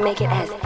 make it as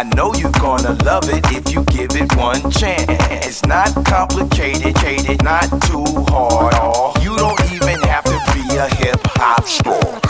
I know you're gonna love it if you give it one chance. It's not complicated, not too hard. You don't even have to be a hip hop star.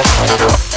Thank.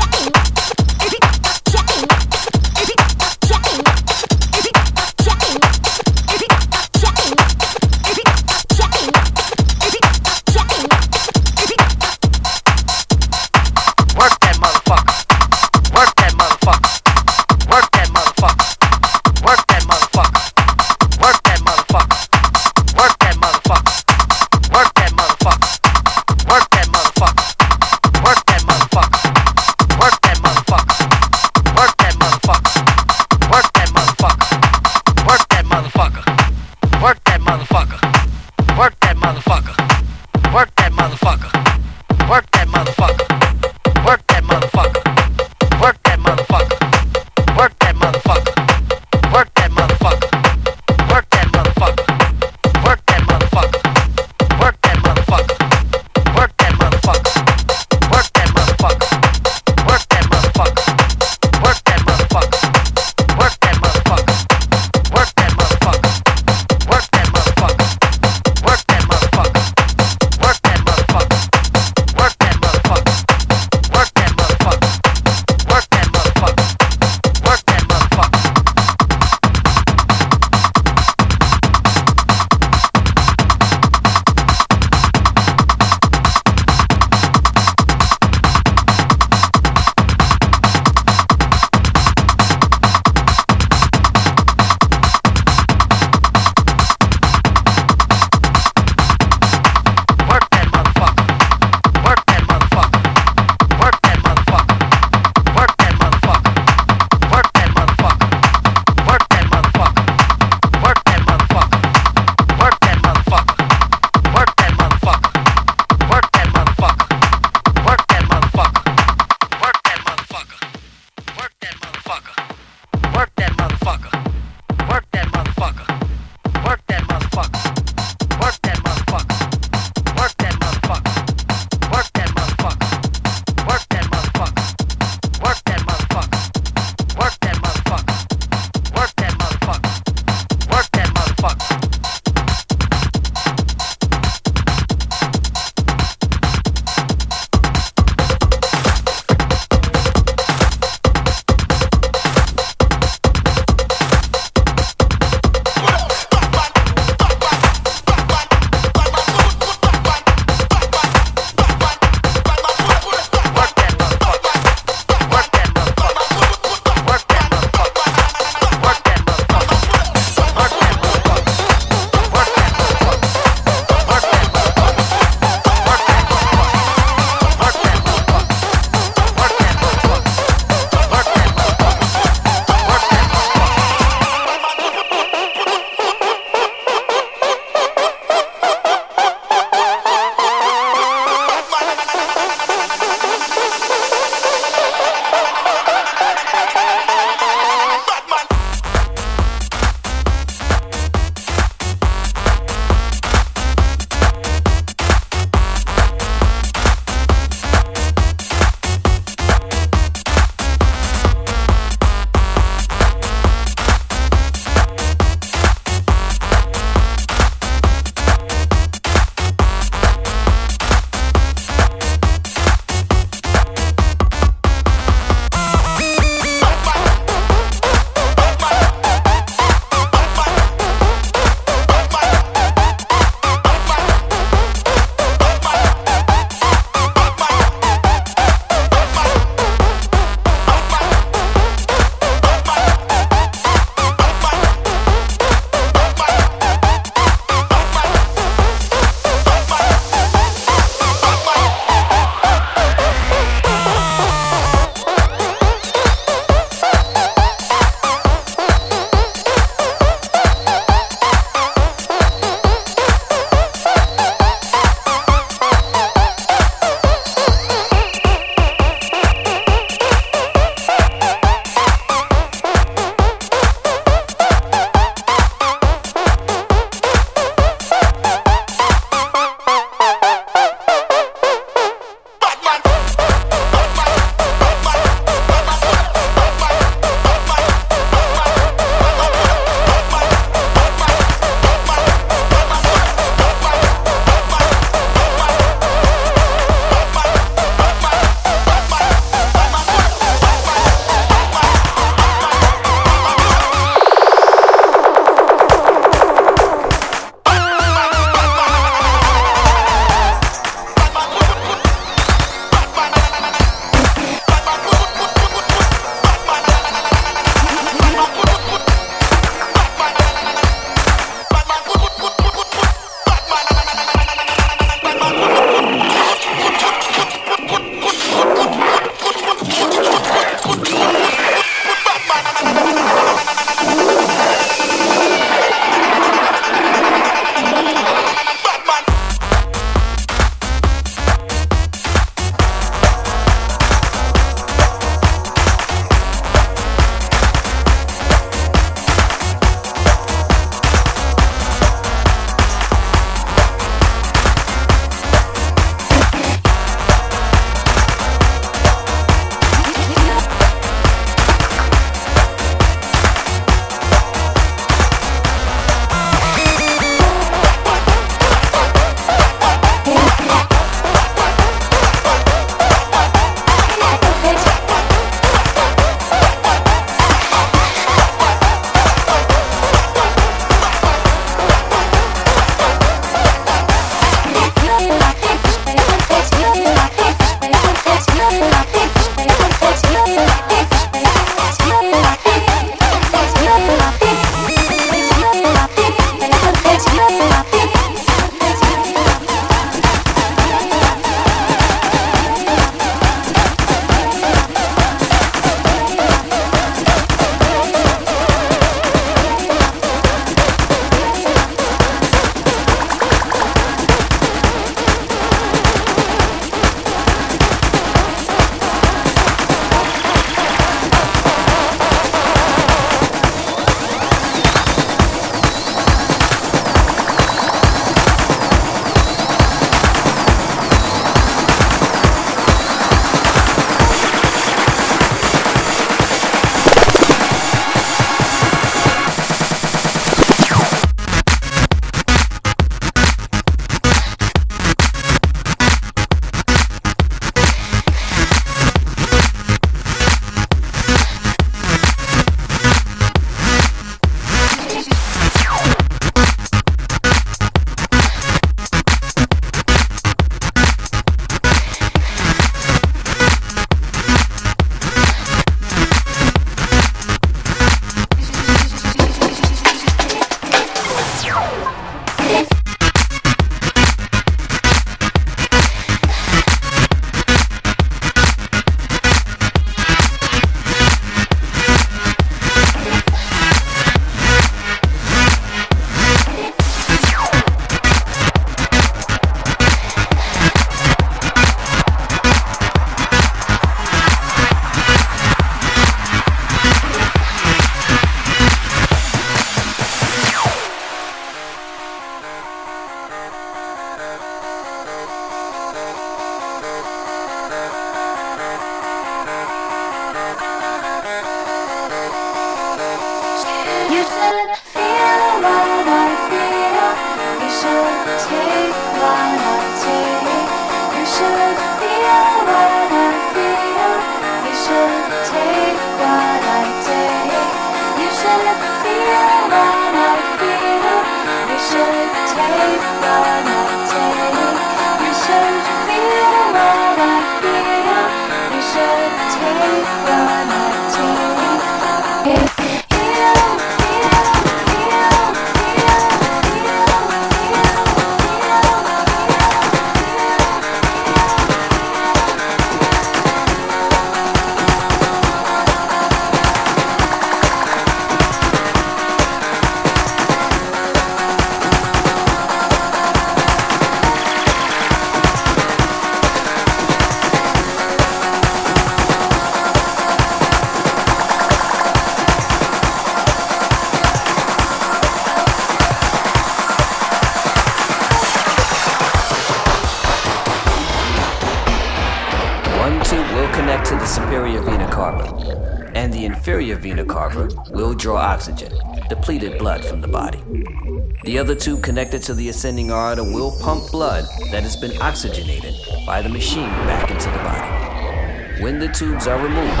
The ascending aorta will pump blood that has been oxygenated by the machine back into the body. When the tubes are removed,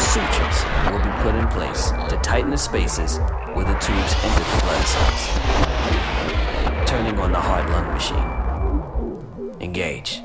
sutures will be put in place to tighten the spaces where the tubes enter the blood cells. Turning on the heart lung machine. Engage.